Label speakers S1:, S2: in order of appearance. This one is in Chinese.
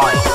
S1: 拜。